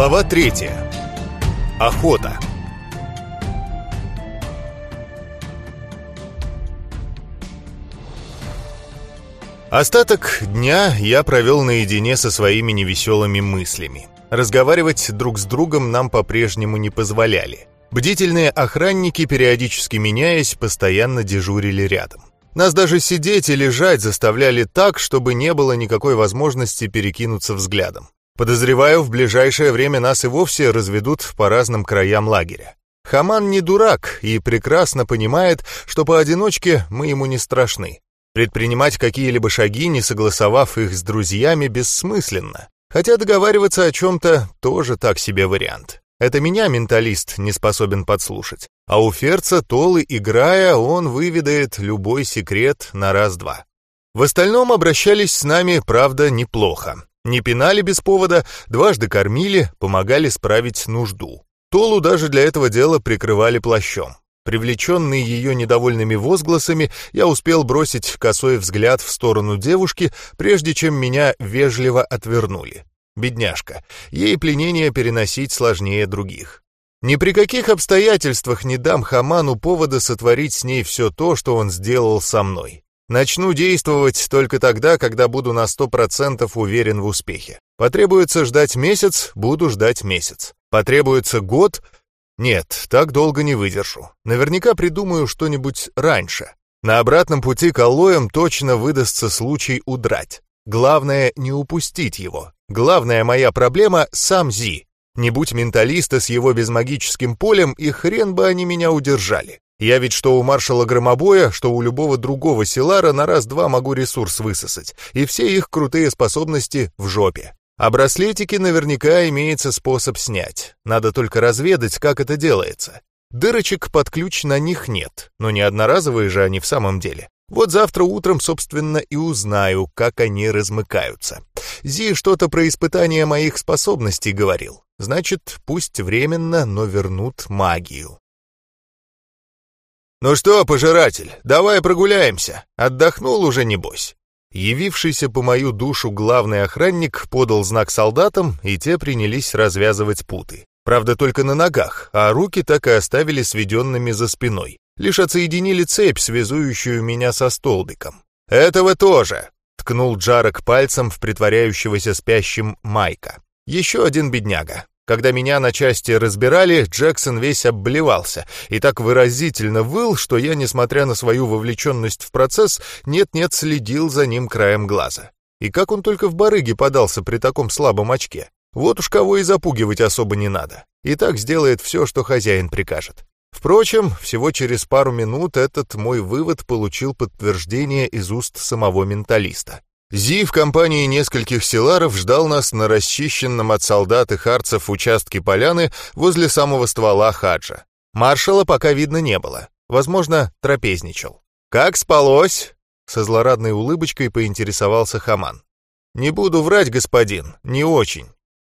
Глава третья. Охота. Остаток дня я провел наедине со своими невеселыми мыслями. Разговаривать друг с другом нам по-прежнему не позволяли. Бдительные охранники, периодически меняясь, постоянно дежурили рядом. Нас даже сидеть и лежать заставляли так, чтобы не было никакой возможности перекинуться взглядом. Подозреваю, в ближайшее время нас и вовсе разведут по разным краям лагеря. Хаман не дурак и прекрасно понимает, что поодиночке мы ему не страшны. Предпринимать какие-либо шаги, не согласовав их с друзьями, бессмысленно. Хотя договариваться о чем-то тоже так себе вариант. Это меня менталист не способен подслушать. А у Ферца, Толы играя, он выведает любой секрет на раз-два. В остальном обращались с нами, правда, неплохо. Не пинали без повода, дважды кормили, помогали справить нужду. Толу даже для этого дела прикрывали плащом. Привлеченный ее недовольными возгласами, я успел бросить косой взгляд в сторону девушки, прежде чем меня вежливо отвернули. Бедняжка, ей пленение переносить сложнее других. Ни при каких обстоятельствах не дам Хаману повода сотворить с ней все то, что он сделал со мной. Начну действовать только тогда, когда буду на сто процентов уверен в успехе. Потребуется ждать месяц, буду ждать месяц. Потребуется год? Нет, так долго не выдержу. Наверняка придумаю что-нибудь раньше. На обратном пути к алоям точно выдастся случай удрать. Главное не упустить его. Главная моя проблема — сам Зи. Не будь менталиста с его безмагическим полем, и хрен бы они меня удержали. Я ведь что у маршала Громобоя, что у любого другого Силара на раз-два могу ресурс высосать, и все их крутые способности в жопе. А браслетики наверняка имеется способ снять. Надо только разведать, как это делается. Дырочек под ключ на них нет, но не одноразовые же они в самом деле. Вот завтра утром, собственно, и узнаю, как они размыкаются. Зи что-то про испытание моих способностей говорил. Значит, пусть временно, но вернут магию. «Ну что, пожиратель, давай прогуляемся. Отдохнул уже, небось?» Явившийся по мою душу главный охранник подал знак солдатам, и те принялись развязывать путы. Правда, только на ногах, а руки так и оставили сведенными за спиной. Лишь отсоединили цепь, связующую меня со столбиком. «Этого тоже!» — ткнул Джарок пальцем в притворяющегося спящим Майка. «Еще один бедняга. Когда меня на части разбирали, Джексон весь обблевался и так выразительно выл, что я, несмотря на свою вовлеченность в процесс, нет-нет следил за ним краем глаза. И как он только в барыге подался при таком слабом очке. Вот уж кого и запугивать особо не надо. И так сделает все, что хозяин прикажет. Впрочем, всего через пару минут этот мой вывод получил подтверждение из уст самого менталиста. Зи в компании нескольких селаров ждал нас на расчищенном от солдат и харцев участке поляны возле самого ствола хаджа. Маршала пока видно не было. Возможно, трапезничал. «Как спалось?» Со злорадной улыбочкой поинтересовался Хаман. «Не буду врать, господин, не очень».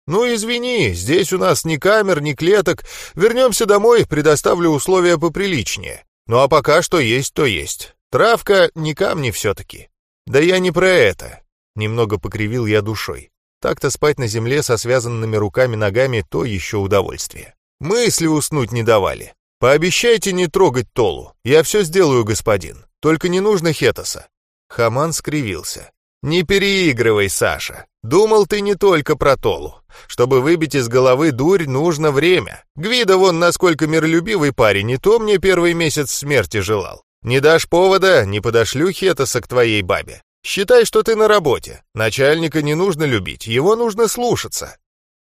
«Ну, извини, здесь у нас ни камер, ни клеток. Вернемся домой, предоставлю условия поприличнее. Ну а пока что есть, то есть. Травка не камни все-таки». «Да я не про это!» Немного покривил я душой. Так-то спать на земле со связанными руками-ногами то еще удовольствие. Мысли уснуть не давали. Пообещайте не трогать Толу. Я все сделаю, господин. Только не нужно Хетоса. Хаман скривился. «Не переигрывай, Саша. Думал ты не только про Толу. Чтобы выбить из головы дурь, нужно время. Гвида вон насколько миролюбивый парень, не то мне первый месяц смерти желал. Не дашь повода, не подошлю Хетоса к твоей бабе. Считай, что ты на работе. Начальника не нужно любить, его нужно слушаться.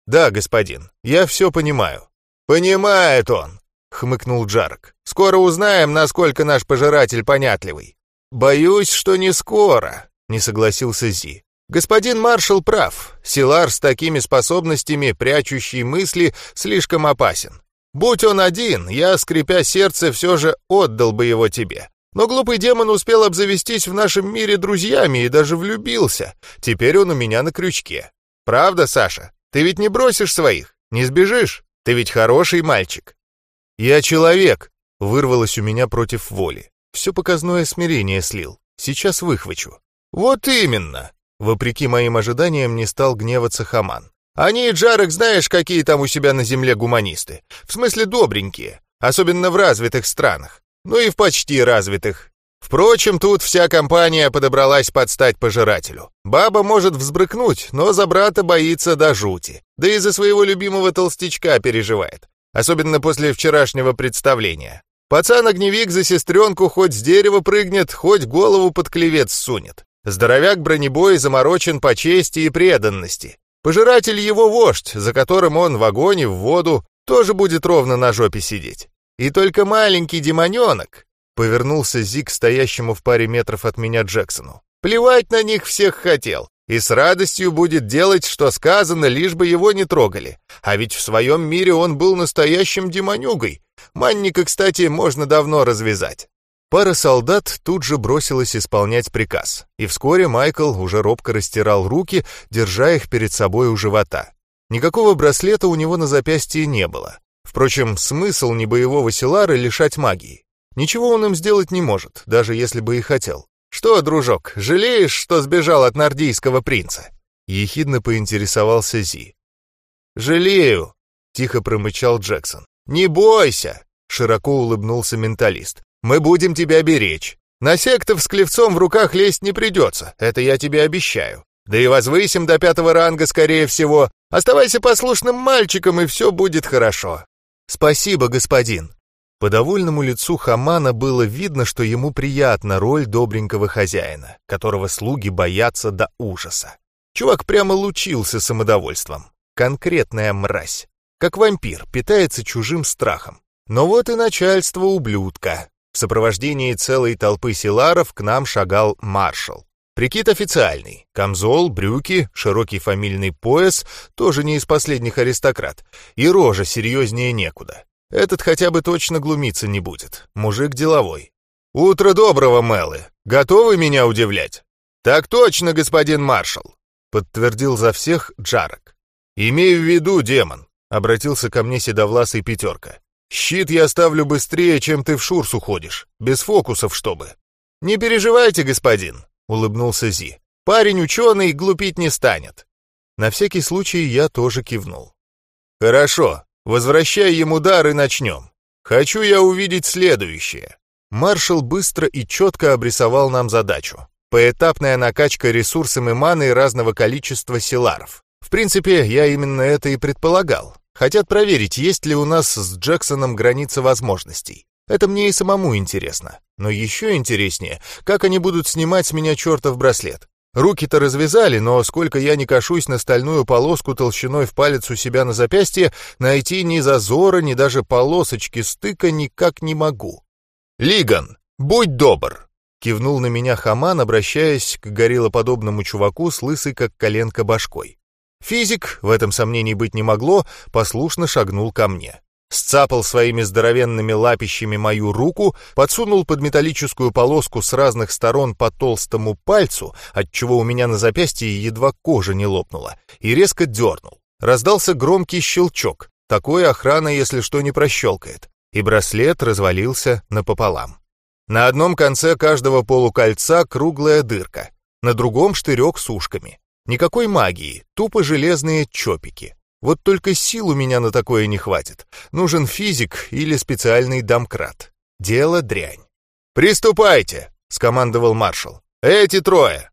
Да, господин, я все понимаю. Понимает он, хмыкнул Джарк. Скоро узнаем, насколько наш пожиратель понятливый. Боюсь, что не скоро, не согласился Зи. Господин маршал прав. Силар с такими способностями, прячущий мысли, слишком опасен. Будь он один, я, скрипя сердце, все же отдал бы его тебе. Но глупый демон успел обзавестись в нашем мире друзьями и даже влюбился. Теперь он у меня на крючке. Правда, Саша? Ты ведь не бросишь своих, не сбежишь? Ты ведь хороший мальчик. Я человек, вырвалось у меня против воли. Все показное смирение слил. Сейчас выхвачу. Вот именно. Вопреки моим ожиданиям не стал гневаться Хаман. Они, Джарек, знаешь, какие там у себя на земле гуманисты. В смысле добренькие, особенно в развитых странах. Ну и в почти развитых. Впрочем, тут вся компания подобралась под стать пожирателю. Баба может взбрыкнуть, но за брата боится до жути. Да и за своего любимого толстячка переживает. Особенно после вчерашнего представления. Пацан-огневик за сестренку хоть с дерева прыгнет, хоть голову под клевец сунет. Здоровяк бронебой заморочен по чести и преданности. Пожиратель его вождь, за которым он в огонь и в воду, тоже будет ровно на жопе сидеть. И только маленький демоненок, повернулся Зиг стоящему в паре метров от меня Джексону. Плевать на них всех хотел. И с радостью будет делать, что сказано, лишь бы его не трогали. А ведь в своем мире он был настоящим демонюгой. Манника, кстати, можно давно развязать. Пара солдат тут же бросилась исполнять приказ, и вскоре Майкл уже робко растирал руки, держа их перед собой у живота. Никакого браслета у него на запястье не было. Впрочем, смысл небоевого Силара лишать магии. Ничего он им сделать не может, даже если бы и хотел. «Что, дружок, жалеешь, что сбежал от нордийского принца?» Ехидно поинтересовался Зи. «Жалею», — тихо промычал Джексон. «Не бойся», — широко улыбнулся менталист. Мы будем тебя беречь. На сектов с клевцом в руках лезть не придется, это я тебе обещаю. Да и возвысим до пятого ранга, скорее всего. Оставайся послушным мальчиком, и все будет хорошо. Спасибо, господин. По довольному лицу Хамана было видно, что ему приятна роль добренького хозяина, которого слуги боятся до ужаса. Чувак прямо лучился самодовольством. Конкретная мразь. Как вампир, питается чужим страхом. Но вот и начальство ублюдка. В сопровождении целой толпы силаров к нам шагал маршал. Прикид официальный. Камзол, брюки, широкий фамильный пояс, тоже не из последних аристократ. И рожа серьезнее некуда. Этот хотя бы точно глумиться не будет. Мужик деловой. «Утро доброго, Мелы! Готовы меня удивлять?» «Так точно, господин маршал!» — подтвердил за всех Джарок. «Имею в виду, демон», — обратился ко мне седовласый пятерка. Щит я ставлю быстрее, чем ты в шурс уходишь, без фокусов чтобы. Не переживайте, господин, улыбнулся Зи. Парень ученый, глупить не станет. На всякий случай я тоже кивнул. Хорошо, возвращай ему дар и начнем. Хочу я увидеть следующее. Маршал быстро и четко обрисовал нам задачу. Поэтапная накачка ресурсами маны разного количества силаров. В принципе, я именно это и предполагал. Хотят проверить, есть ли у нас с Джексоном граница возможностей. Это мне и самому интересно. Но еще интереснее, как они будут снимать с меня чертов браслет. Руки-то развязали, но сколько я не кашусь на стальную полоску толщиной в палец у себя на запястье, найти ни зазора, ни даже полосочки стыка никак не могу. «Лиган, будь добр!» — кивнул на меня Хаман, обращаясь к гориллоподобному чуваку с лысой как коленка башкой. Физик, в этом сомнений быть не могло, послушно шагнул ко мне. Сцапал своими здоровенными лапищами мою руку, подсунул под металлическую полоску с разных сторон по толстому пальцу, отчего у меня на запястье едва кожа не лопнула, и резко дернул. Раздался громкий щелчок, такой охрана, если что, не прощелкает, и браслет развалился напополам. На одном конце каждого полукольца круглая дырка, на другом штырек с ушками. Никакой магии, тупо железные чопики. Вот только сил у меня на такое не хватит. Нужен физик или специальный домкрат. Дело дрянь. «Приступайте!» — скомандовал маршал. «Эти трое!»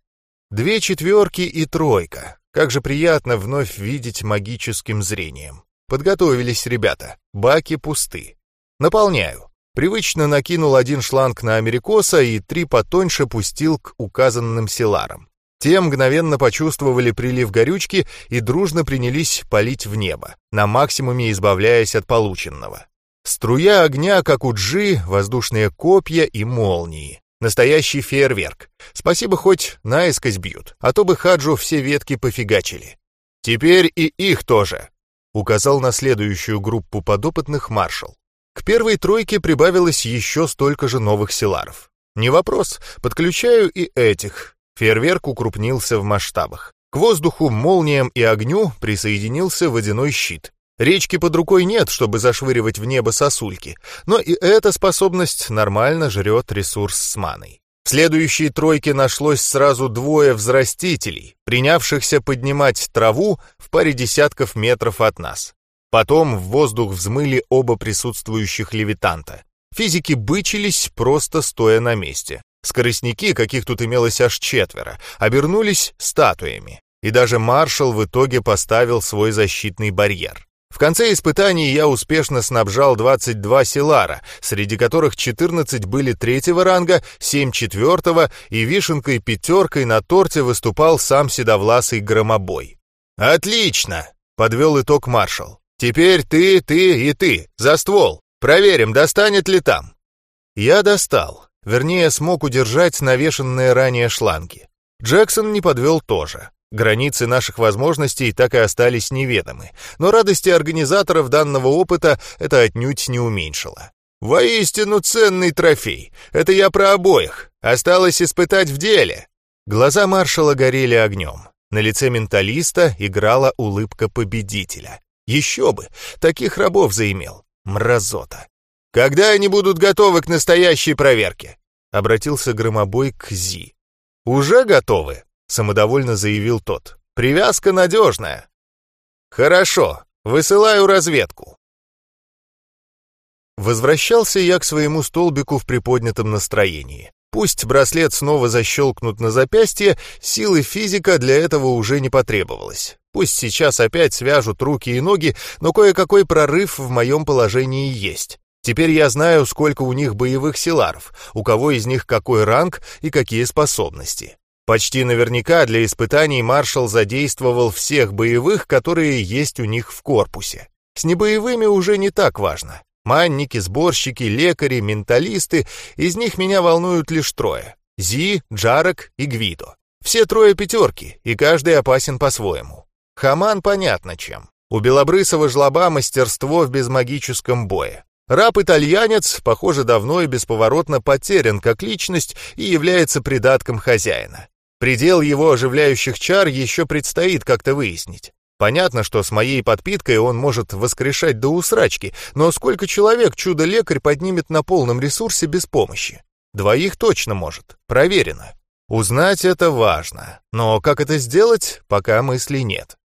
Две четверки и тройка. Как же приятно вновь видеть магическим зрением. Подготовились ребята. Баки пусты. Наполняю. Привычно накинул один шланг на америкоса и три потоньше пустил к указанным селарам. Те мгновенно почувствовали прилив горючки и дружно принялись палить в небо, на максимуме избавляясь от полученного. Струя огня, как у джи, воздушные копья и молнии. Настоящий фейерверк. Спасибо, хоть наискось бьют, а то бы Хаджу все ветки пофигачили. Теперь и их тоже, указал на следующую группу подопытных маршал. К первой тройке прибавилось еще столько же новых селаров. Не вопрос, подключаю и этих, Фейерверк укрупнился в масштабах. К воздуху, молниям и огню присоединился водяной щит. Речки под рукой нет, чтобы зашвыривать в небо сосульки, но и эта способность нормально жрет ресурс с маной. В следующей тройке нашлось сразу двое взрастителей, принявшихся поднимать траву в паре десятков метров от нас. Потом в воздух взмыли оба присутствующих левитанта. Физики бычились, просто стоя на месте. Скоростники, каких тут имелось аж четверо, обернулись статуями. И даже маршал в итоге поставил свой защитный барьер. В конце испытаний я успешно снабжал 22 селара, среди которых 14 были третьего ранга, 7 четвертого, и вишенкой пятеркой на торте выступал сам седовласый громобой. «Отлично!» — подвел итог маршал. «Теперь ты, ты и ты, за ствол. Проверим, достанет ли там». Я достал, вернее, смог удержать навешенные ранее шланги. Джексон не подвел тоже. Границы наших возможностей так и остались неведомы, но радости организаторов данного опыта это отнюдь не уменьшило. «Воистину ценный трофей. Это я про обоих. Осталось испытать в деле». Глаза маршала горели огнем. На лице менталиста играла улыбка победителя. Еще бы, таких рабов заимел. Мразота. «Когда они будут готовы к настоящей проверке?» Обратился громобой к Зи. «Уже готовы?» — самодовольно заявил тот. «Привязка надежная». «Хорошо, высылаю разведку». Возвращался я к своему столбику в приподнятом настроении. Пусть браслет снова защелкнут на запястье, силы физика для этого уже не потребовалось. Пусть сейчас опять свяжут руки и ноги, но кое-какой прорыв в моем положении есть. Теперь я знаю, сколько у них боевых силаров, у кого из них какой ранг и какие способности. Почти наверняка для испытаний маршал задействовал всех боевых, которые есть у них в корпусе. С небоевыми уже не так важно. Манники, сборщики, лекари, менталисты, из них меня волнуют лишь трое. Зи, Джарок и Гвидо. Все трое пятерки, и каждый опасен по-своему. Хаман понятно чем. У белобрысого жлоба мастерство в безмагическом бое. Раб-итальянец, похоже, давно и бесповоротно потерян как личность и является придатком хозяина. Предел его оживляющих чар еще предстоит как-то выяснить. Понятно, что с моей подпиткой он может воскрешать до усрачки, но сколько человек чудо-лекарь поднимет на полном ресурсе без помощи? Двоих точно может, проверено. Узнать это важно, но как это сделать, пока мыслей нет.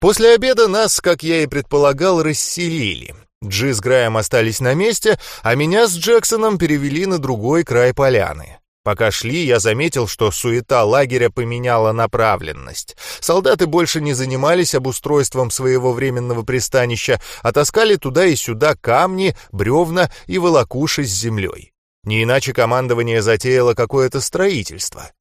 После обеда нас, как я и предполагал, расселили. Джи с Граем остались на месте, а меня с Джексоном перевели на другой край поляны. Пока шли, я заметил, что суета лагеря поменяла направленность. Солдаты больше не занимались обустройством своего временного пристанища, а таскали туда и сюда камни, бревна и волокуши с землей. Не иначе командование затеяло какое-то строительство.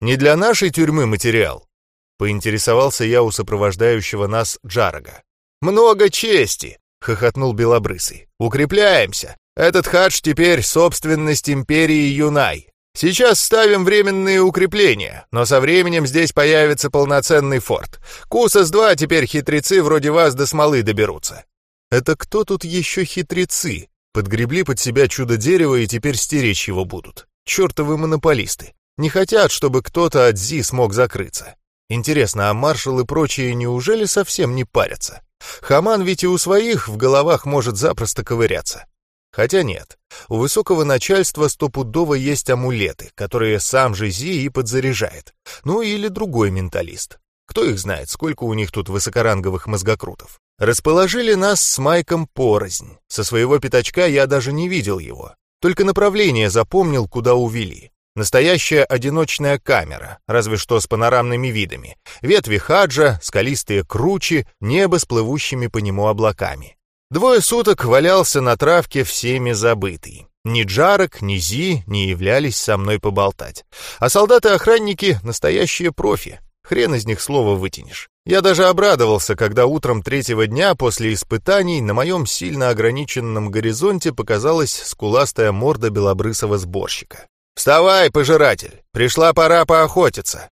«Не для нашей тюрьмы материал», — поинтересовался я у сопровождающего нас Джарага. «Много чести», — хохотнул Белобрысый. «Укрепляемся. Этот хадж теперь собственность империи Юнай. Сейчас ставим временные укрепления, но со временем здесь появится полноценный форт. Кусас-2 теперь хитрецы вроде вас до смолы доберутся». «Это кто тут еще хитрецы?» Подгребли под себя чудо-дерево и теперь стеречь его будут. Чертовы монополисты. Не хотят, чтобы кто-то от Зи смог закрыться. Интересно, а маршал и прочие неужели совсем не парятся? Хаман ведь и у своих в головах может запросто ковыряться. Хотя нет, у высокого начальства стопудово есть амулеты, которые сам же Зи и подзаряжает. Ну или другой менталист. Кто их знает, сколько у них тут высокоранговых мозгокрутов. Расположили нас с Майком порознь. Со своего пятачка я даже не видел его. Только направление запомнил, куда увели. Настоящая одиночная камера, разве что с панорамными видами. Ветви хаджа, скалистые кручи, небо с плывущими по нему облаками. Двое суток валялся на травке всеми забытый. Ни Джарок, ни Зи не являлись со мной поболтать. А солдаты-охранники — настоящие профи. Хрен из них слова вытянешь. Я даже обрадовался, когда утром третьего дня после испытаний на моем сильно ограниченном горизонте показалась скуластая морда белобрысого сборщика. «Вставай, пожиратель! Пришла пора поохотиться!»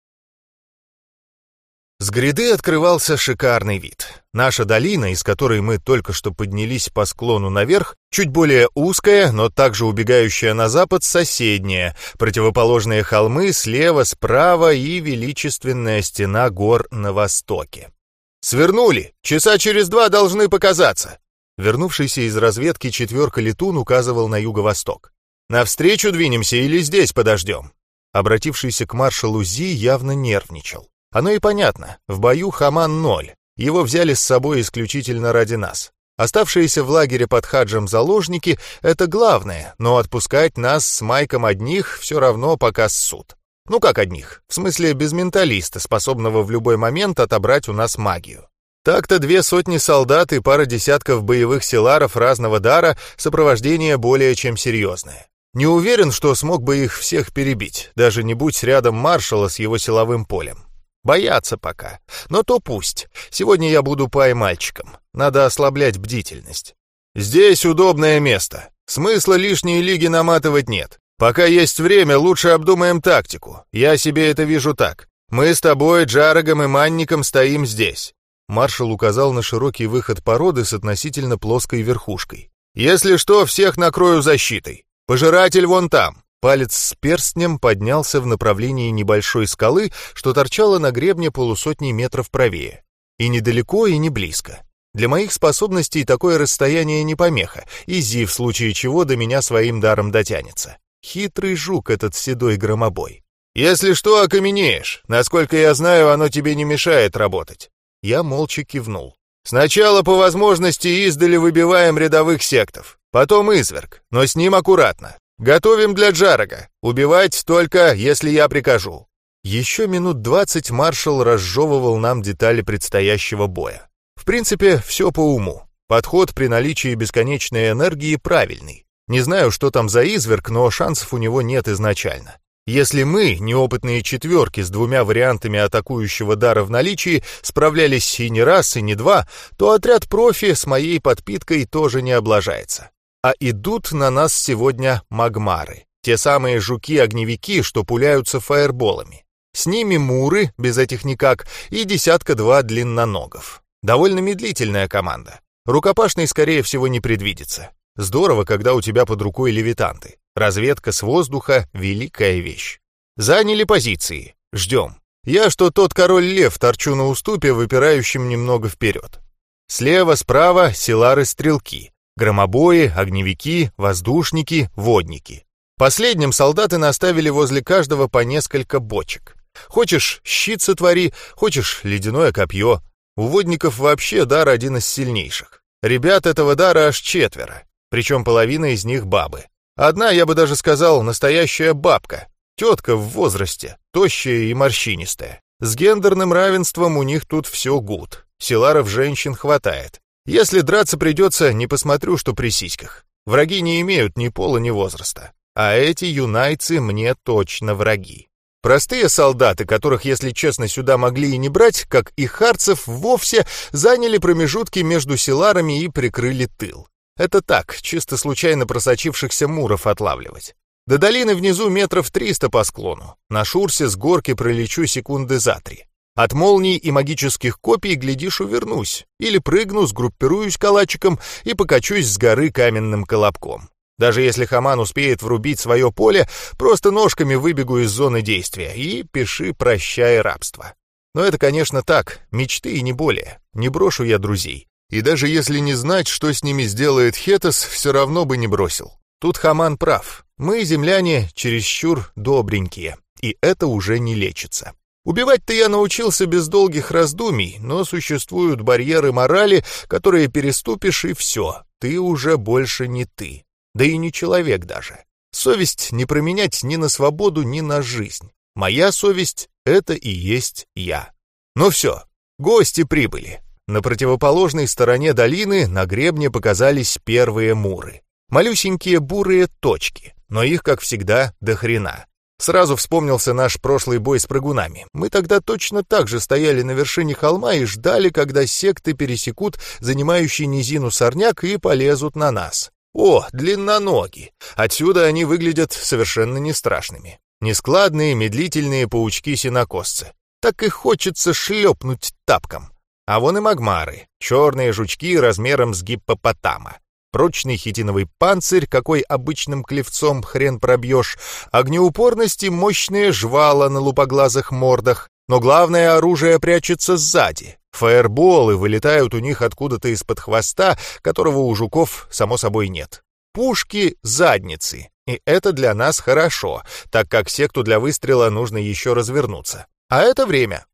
С гряды открывался шикарный вид. Наша долина, из которой мы только что поднялись по склону наверх, чуть более узкая, но также убегающая на запад соседняя, противоположные холмы слева, справа и величественная стена гор на востоке. «Свернули! Часа через два должны показаться!» Вернувшийся из разведки четверка летун указывал на юго-восток. Навстречу двинемся или здесь подождем?» Обратившийся к маршалу Зи явно нервничал. Оно и понятно, в бою Хаман ноль. Его взяли с собой исключительно ради нас. Оставшиеся в лагере под хаджем заложники — это главное, но отпускать нас с Майком одних все равно пока суд. Ну как одних? В смысле без менталиста, способного в любой момент отобрать у нас магию. Так-то две сотни солдат и пара десятков боевых селаров разного дара сопровождение более чем серьезное. Не уверен, что смог бы их всех перебить, даже не будь рядом маршала с его силовым полем. Боятся пока. Но то пусть. Сегодня я буду пай-мальчиком. Надо ослаблять бдительность. Здесь удобное место. Смысла лишние лиги наматывать нет. Пока есть время, лучше обдумаем тактику. Я себе это вижу так. Мы с тобой, Джарагом и Манником стоим здесь. Маршал указал на широкий выход породы с относительно плоской верхушкой. «Если что, всех накрою защитой. Пожиратель вон там. Палец с перстнем поднялся в направлении небольшой скалы, что торчала на гребне полусотни метров правее. И недалеко, и не близко. Для моих способностей такое расстояние не помеха, и Зи в случае чего до меня своим даром дотянется. Хитрый жук этот седой громобой. «Если что, окаменеешь. Насколько я знаю, оно тебе не мешает работать». Я молча кивнул. «Сначала по возможности издали выбиваем рядовых сектов, потом изверг, но с ним аккуратно. «Готовим для Джарага. Убивать только, если я прикажу». Еще минут двадцать маршал разжевывал нам детали предстоящего боя. В принципе, все по уму. Подход при наличии бесконечной энергии правильный. Не знаю, что там за изверг, но шансов у него нет изначально. Если мы, неопытные четверки с двумя вариантами атакующего дара в наличии, справлялись и не раз, и не два, то отряд профи с моей подпиткой тоже не облажается. А идут на нас сегодня магмары, те самые жуки-огневики, что пуляются фаерболами. С ними муры, без этих никак, и десятка-два длинноногов. Довольно медлительная команда. Рукопашной, скорее всего, не предвидится. Здорово, когда у тебя под рукой левитанты. Разведка с воздуха — великая вещь. Заняли позиции. Ждем. Я, что тот король-лев, торчу на уступе, выпирающим немного вперед. Слева, справа — селары-стрелки. Громобои, огневики, воздушники, водники. Последним солдаты наставили возле каждого по несколько бочек. Хочешь щит сотвори, хочешь ледяное копье. У водников вообще дар один из сильнейших. Ребят этого дара аж четверо, причем половина из них бабы. Одна, я бы даже сказал, настоящая бабка. Тетка в возрасте, тощая и морщинистая. С гендерным равенством у них тут все гуд. Силаров женщин хватает. Если драться придется, не посмотрю, что при сиськах. Враги не имеют ни пола, ни возраста. А эти юнайцы мне точно враги. Простые солдаты, которых, если честно, сюда могли и не брать, как и харцев, вовсе заняли промежутки между селарами и прикрыли тыл. Это так, чисто случайно просочившихся муров отлавливать. До долины внизу метров триста по склону. На шурсе с горки пролечу секунды за три. От молний и магических копий, глядишь, увернусь. Или прыгну, сгруппируюсь калачиком и покачусь с горы каменным колобком. Даже если Хаман успеет врубить свое поле, просто ножками выбегу из зоны действия и пиши «прощай рабство». Но это, конечно, так, мечты и не более. Не брошу я друзей. И даже если не знать, что с ними сделает Хетос, все равно бы не бросил. Тут Хаман прав. Мы, земляне, чересчур добренькие. И это уже не лечится. Убивать-то я научился без долгих раздумий, но существуют барьеры морали, которые переступишь, и все, ты уже больше не ты. Да и не человек даже. Совесть не променять ни на свободу, ни на жизнь. Моя совесть — это и есть я. Ну все, гости прибыли. На противоположной стороне долины на гребне показались первые муры. Малюсенькие бурые точки, но их, как всегда, до хрена. Сразу вспомнился наш прошлый бой с прыгунами. Мы тогда точно так же стояли на вершине холма и ждали, когда секты пересекут занимающий низину сорняк и полезут на нас. О, длинноноги! Отсюда они выглядят совершенно не страшными. Нескладные, медлительные паучки-синокосцы. Так и хочется шлепнуть тапком. А вон и магмары, черные жучки размером с гиппопотама. Прочный хитиновый панцирь, какой обычным клевцом хрен пробьешь, огнеупорность и мощные жвала на лупоглазых мордах. Но главное оружие прячется сзади. Фаерболы вылетают у них откуда-то из-под хвоста, которого у жуков, само собой, нет. Пушки — задницы. И это для нас хорошо, так как секту для выстрела нужно еще развернуться. А это время.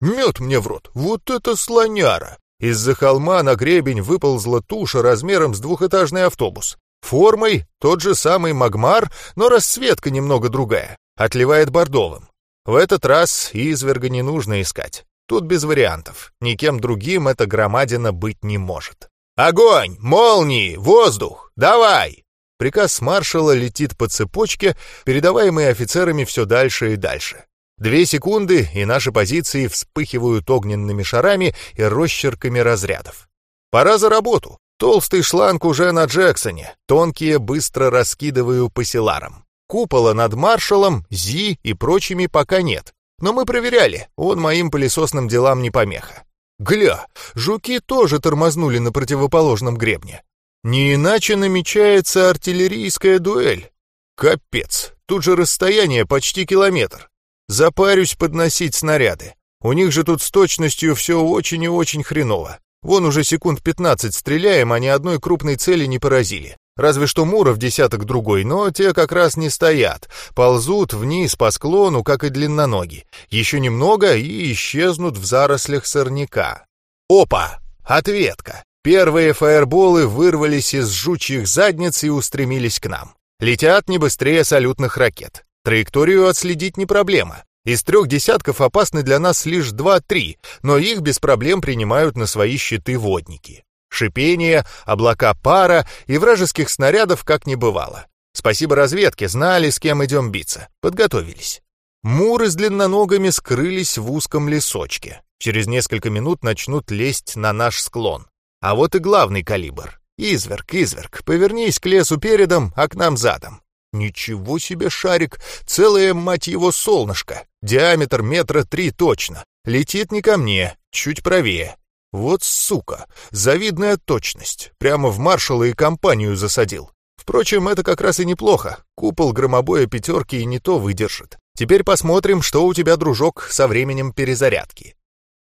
Мед мне в рот, вот это слоняра! Из-за холма на гребень выползла туша размером с двухэтажный автобус. Формой тот же самый Магмар, но расцветка немного другая, отливает бордовым. В этот раз изверга не нужно искать. Тут без вариантов. Никем другим эта громадина быть не может. «Огонь! Молнии! Воздух! Давай!» Приказ маршала летит по цепочке, передаваемый офицерами все дальше и дальше. Две секунды, и наши позиции вспыхивают огненными шарами и росчерками разрядов. Пора за работу. Толстый шланг уже на Джексоне, тонкие быстро раскидываю по селарам. Купола над маршалом, Зи и прочими пока нет. Но мы проверяли, он моим пылесосным делам не помеха. Гля, жуки тоже тормознули на противоположном гребне. Не иначе намечается артиллерийская дуэль. Капец, тут же расстояние почти километр. Запарюсь подносить снаряды. У них же тут с точностью все очень и очень хреново. Вон уже секунд 15 стреляем, а ни одной крупной цели не поразили. Разве что Муров десяток другой, но те как раз не стоят. Ползут вниз по склону, как и длинноноги. Еще немного и исчезнут в зарослях сорняка. Опа! Ответка! Первые фаерболы вырвались из жучьих задниц и устремились к нам. Летят не быстрее салютных ракет. Траекторию отследить не проблема. Из трех десятков опасны для нас лишь два-три, но их без проблем принимают на свои щиты водники. Шипение, облака пара и вражеских снарядов как не бывало. Спасибо разведке, знали, с кем идем биться. Подготовились. Муры с длинноногами скрылись в узком лесочке. Через несколько минут начнут лезть на наш склон. А вот и главный калибр. Изверг, изверг, повернись к лесу передом, а к нам задом. Ничего себе шарик, целое, мать его, солнышко. Диаметр метра три точно. Летит не ко мне, чуть правее. Вот сука, завидная точность. Прямо в маршала и компанию засадил. Впрочем, это как раз и неплохо. Купол громобоя пятерки и не то выдержит. Теперь посмотрим, что у тебя, дружок, со временем перезарядки.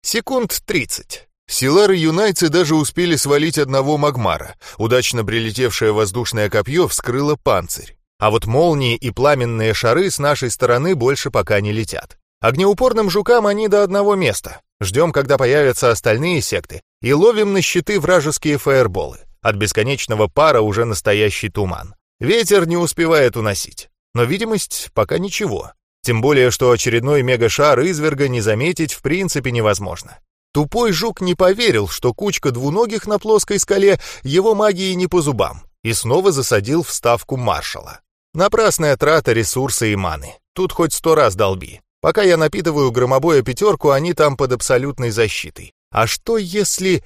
Секунд тридцать. Силары юнайцы даже успели свалить одного магмара. Удачно прилетевшее воздушное копье вскрыло панцирь. А вот молнии и пламенные шары с нашей стороны больше пока не летят. Огнеупорным жукам они до одного места. Ждем, когда появятся остальные секты, и ловим на щиты вражеские фаерболы. От бесконечного пара уже настоящий туман. Ветер не успевает уносить. Но видимость пока ничего. Тем более, что очередной мегашар изверга не заметить в принципе невозможно. Тупой жук не поверил, что кучка двуногих на плоской скале его магии не по зубам, и снова засадил в ставку маршала. Напрасная трата ресурса и маны. Тут хоть сто раз долби. Пока я напитываю громобоя пятерку, они там под абсолютной защитой. А что если...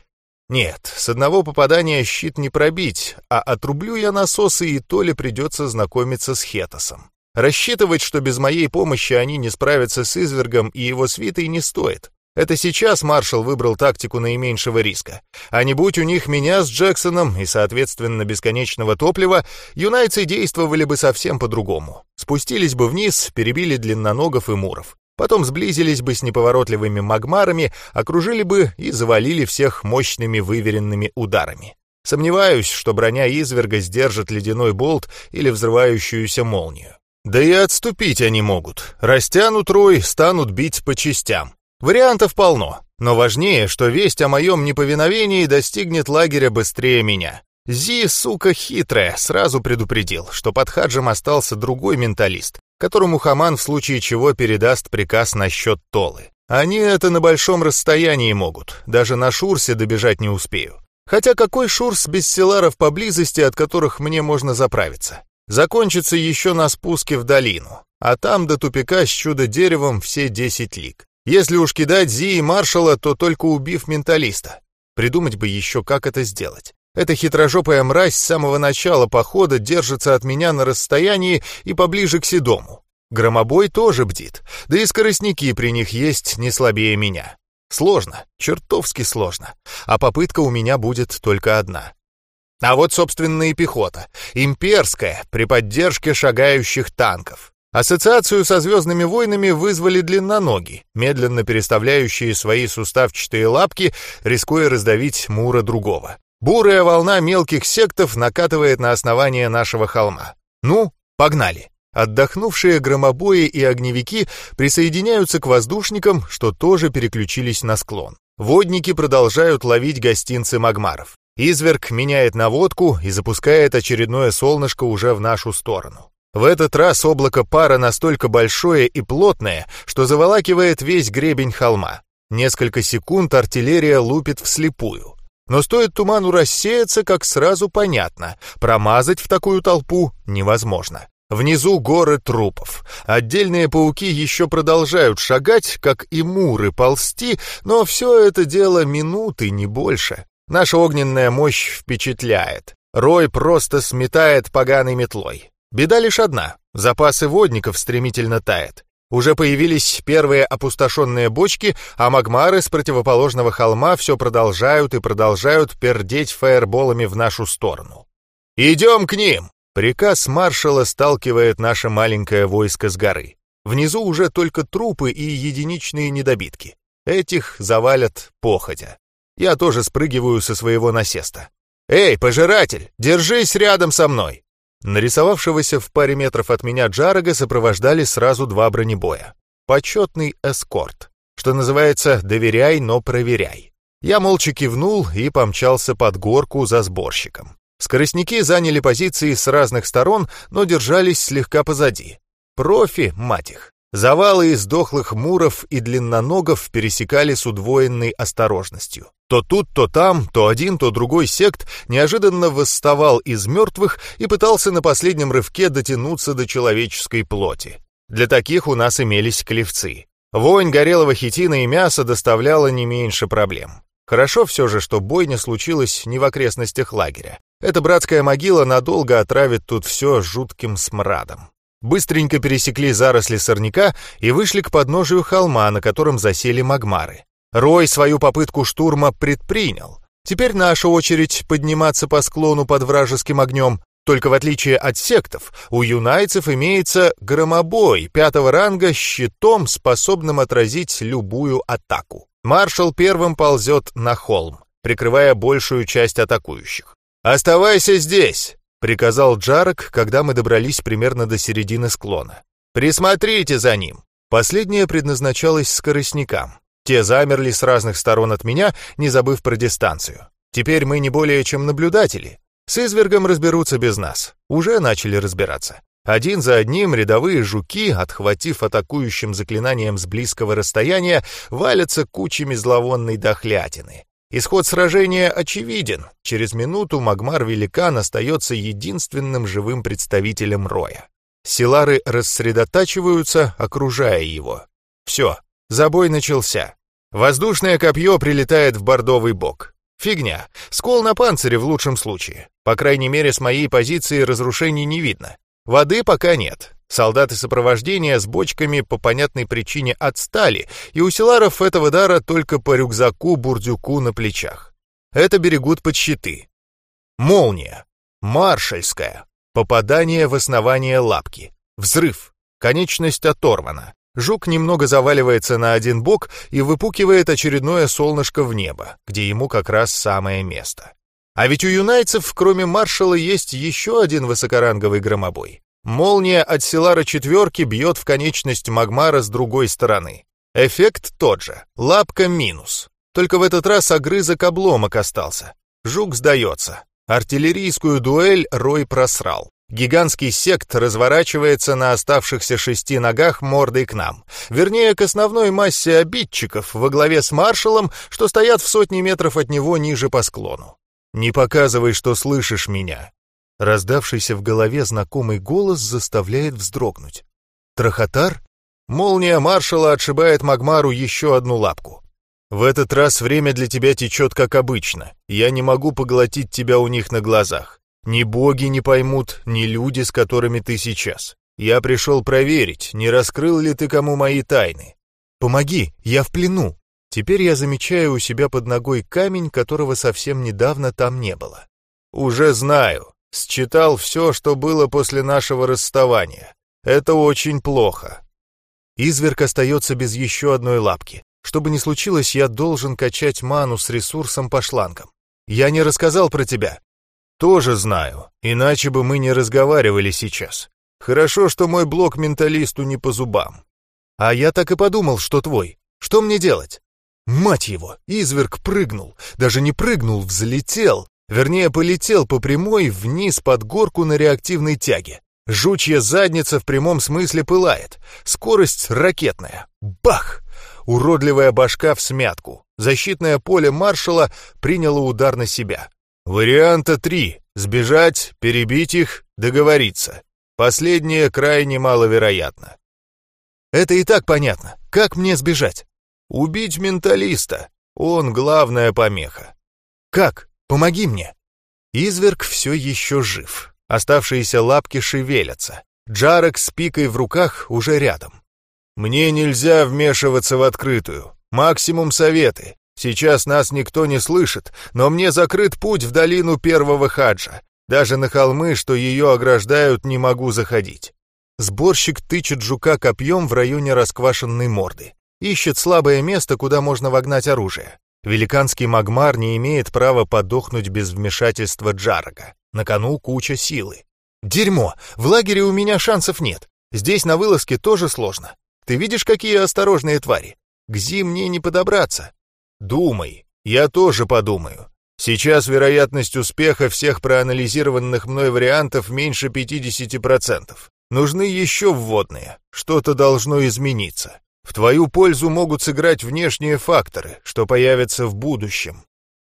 Нет, с одного попадания щит не пробить, а отрублю я насосы, и то ли придется знакомиться с Хетосом. Рассчитывать, что без моей помощи они не справятся с извергом и его свитой не стоит. Это сейчас маршал выбрал тактику наименьшего риска. А не будь у них меня с Джексоном и, соответственно, бесконечного топлива, юнайцы действовали бы совсем по-другому. Спустились бы вниз, перебили длинноногов и муров. Потом сблизились бы с неповоротливыми магмарами, окружили бы и завалили всех мощными выверенными ударами. Сомневаюсь, что броня изверга сдержит ледяной болт или взрывающуюся молнию. Да и отступить они могут. Растянут рой, станут бить по частям. Вариантов полно, но важнее, что весть о моем неповиновении достигнет лагеря быстрее меня. Зи, сука, хитрая, сразу предупредил, что под Хаджем остался другой менталист, которому Хаман в случае чего передаст приказ насчет Толы. Они это на большом расстоянии могут, даже на Шурсе добежать не успею. Хотя какой Шурс без селаров поблизости, от которых мне можно заправиться? Закончится еще на спуске в долину, а там до тупика с чудо-деревом все 10 лиг. Если уж кидать Зи и маршала, то только убив менталиста. Придумать бы еще, как это сделать. Эта хитрожопая мразь с самого начала похода держится от меня на расстоянии и поближе к Седому. Громобой тоже бдит, да и скоростники при них есть не слабее меня. Сложно, чертовски сложно, а попытка у меня будет только одна. А вот, собственно, и пехота. Имперская, при поддержке шагающих танков. Ассоциацию со «Звездными войнами» вызвали длинноноги, медленно переставляющие свои суставчатые лапки, рискуя раздавить Мура другого. Бурая волна мелких сектов накатывает на основание нашего холма. Ну, Погнали! Отдохнувшие громобои и огневики присоединяются к воздушникам, что тоже переключились на склон. Водники продолжают ловить гостинцы магмаров. Изверг меняет наводку и запускает очередное солнышко уже в нашу сторону. В этот раз облако пара настолько большое и плотное, что заволакивает весь гребень холма. Несколько секунд артиллерия лупит вслепую. Но стоит туману рассеяться, как сразу понятно, промазать в такую толпу невозможно. Внизу горы трупов. Отдельные пауки еще продолжают шагать, как и муры ползти, но все это дело минуты, не больше. Наша огненная мощь впечатляет. Рой просто сметает поганой метлой. Беда лишь одна — запасы водников стремительно тает. Уже появились первые опустошенные бочки, а магмары с противоположного холма все продолжают и продолжают пердеть фаерболами в нашу сторону. «Идем к ним!» Приказ маршала сталкивает наше маленькое войско с горы. Внизу уже только трупы и единичные недобитки. Этих завалят походя. Я тоже спрыгиваю со своего насеста. «Эй, пожиратель, держись рядом со мной!» Нарисовавшегося в паре метров от меня Джарага сопровождали сразу два бронебоя. Почетный эскорт. Что называется, доверяй, но проверяй. Я молча кивнул и помчался под горку за сборщиком. Скоростники заняли позиции с разных сторон, но держались слегка позади. Профи, мать их. Завалы из дохлых муров и длинноногов пересекали с удвоенной осторожностью. То тут, то там, то один, то другой сект неожиданно восставал из мертвых и пытался на последнем рывке дотянуться до человеческой плоти. Для таких у нас имелись клевцы. Вонь горелого хитина и мяса доставляла не меньше проблем. Хорошо все же, что бойня случилась не в окрестностях лагеря. Эта братская могила надолго отравит тут все жутким смрадом. Быстренько пересекли заросли сорняка и вышли к подножию холма, на котором засели магмары. Рой свою попытку штурма предпринял. Теперь наша очередь подниматься по склону под вражеским огнем. Только в отличие от сектов, у юнайцев имеется громобой пятого ранга с щитом, способным отразить любую атаку. Маршал первым ползет на холм, прикрывая большую часть атакующих. «Оставайся здесь!» — приказал Джарок, когда мы добрались примерно до середины склона. «Присмотрите за ним!» Последнее предназначалось скоростникам. Те замерли с разных сторон от меня, не забыв про дистанцию. Теперь мы не более чем наблюдатели. С извергом разберутся без нас. Уже начали разбираться. Один за одним рядовые жуки, отхватив атакующим заклинанием с близкого расстояния, валятся кучами зловонной дохлятины. Исход сражения очевиден. Через минуту Магмар-великан остается единственным живым представителем Роя. Силары рассредотачиваются, окружая его. Все, забой начался. Воздушное копье прилетает в бордовый бок. Фигня. Скол на панцире в лучшем случае. По крайней мере, с моей позиции разрушений не видно. Воды пока нет. Солдаты сопровождения с бочками по понятной причине отстали, и у селаров этого дара только по рюкзаку-бурдюку на плечах. Это берегут под щиты. Молния. Маршальская. Попадание в основание лапки. Взрыв. Конечность оторвана. Жук немного заваливается на один бок и выпукивает очередное солнышко в небо, где ему как раз самое место. А ведь у юнайцев, кроме маршала, есть еще один высокоранговый громобой. Молния от Силара четверки бьет в конечность Магмара с другой стороны. Эффект тот же. Лапка минус. Только в этот раз огрызок обломок остался. Жук сдается. Артиллерийскую дуэль Рой просрал. Гигантский сект разворачивается на оставшихся шести ногах мордой к нам. Вернее, к основной массе обидчиков во главе с маршалом, что стоят в сотни метров от него ниже по склону. «Не показывай, что слышишь меня», Раздавшийся в голове знакомый голос заставляет вздрогнуть. Трахотар? Молния маршала отшибает Магмару еще одну лапку. В этот раз время для тебя течет как обычно. Я не могу поглотить тебя у них на глазах. Ни боги не поймут, ни люди, с которыми ты сейчас. Я пришел проверить, не раскрыл ли ты кому мои тайны. Помоги, я в плену. Теперь я замечаю у себя под ногой камень, которого совсем недавно там не было. Уже знаю, Считал все, что было после нашего расставания. Это очень плохо. Изверг остается без еще одной лапки. Что бы ни случилось, я должен качать ману с ресурсом по шлангам. Я не рассказал про тебя. Тоже знаю, иначе бы мы не разговаривали сейчас. Хорошо, что мой блок менталисту не по зубам. А я так и подумал, что твой. Что мне делать? Мать его, изверг прыгнул. Даже не прыгнул, взлетел. Вернее, полетел по прямой вниз под горку на реактивной тяге. Жучья задница в прямом смысле пылает. Скорость ракетная. Бах! Уродливая башка в смятку. Защитное поле маршала приняло удар на себя. Варианта три. Сбежать, перебить их, договориться. Последнее крайне маловероятно. Это и так понятно. Как мне сбежать? Убить менталиста. Он главная помеха. Как? Помоги мне. Изверг все еще жив. Оставшиеся лапки шевелятся. Джарок с пикой в руках уже рядом. Мне нельзя вмешиваться в открытую. Максимум советы. Сейчас нас никто не слышит, но мне закрыт путь в долину первого хаджа. Даже на холмы, что ее ограждают, не могу заходить. Сборщик тычет жука копьем в районе расквашенной морды. Ищет слабое место, куда можно вогнать оружие. Великанский магмар не имеет права подохнуть без вмешательства Джарага. На кону куча силы. Дерьмо! В лагере у меня шансов нет. Здесь на вылазке тоже сложно. Ты видишь, какие осторожные твари? К Зи мне не подобраться. Думай. Я тоже подумаю. Сейчас вероятность успеха всех проанализированных мной вариантов меньше 50%. Нужны еще вводные. Что-то должно измениться. В твою пользу могут сыграть внешние факторы, что появятся в будущем.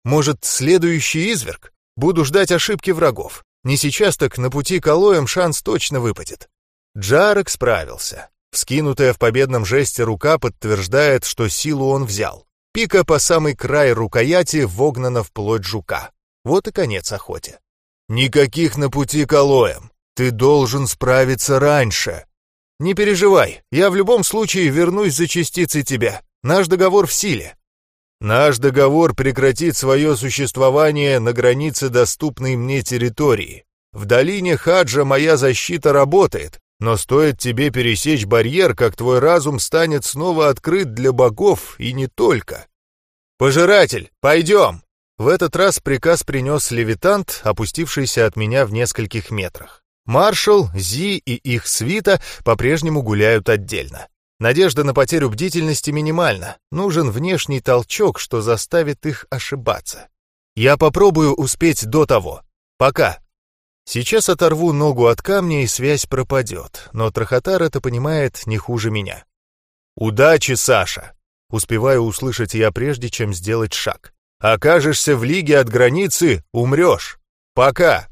Может, следующий изверг? Буду ждать ошибки врагов. Не сейчас, так на пути к алоям шанс точно выпадет. Джарек справился. Вскинутая в победном жесте рука подтверждает, что силу он взял. Пика по самый край рукояти вогнана в плоть жука. Вот и конец охоте. «Никаких на пути к алоям. Ты должен справиться раньше». «Не переживай, я в любом случае вернусь за частицей тебя. Наш договор в силе». «Наш договор прекратит свое существование на границе доступной мне территории. В долине Хаджа моя защита работает, но стоит тебе пересечь барьер, как твой разум станет снова открыт для богов и не только. «Пожиратель, пойдем!» В этот раз приказ принес левитант, опустившийся от меня в нескольких метрах. Маршал, Зи и их свита по-прежнему гуляют отдельно. Надежда на потерю бдительности минимальна. Нужен внешний толчок, что заставит их ошибаться. Я попробую успеть до того. Пока. Сейчас оторву ногу от камня, и связь пропадет, но Трахотар это понимает не хуже меня. «Удачи, Саша!» Успеваю услышать я прежде, чем сделать шаг. «Окажешься в лиге от границы — умрешь. Пока!»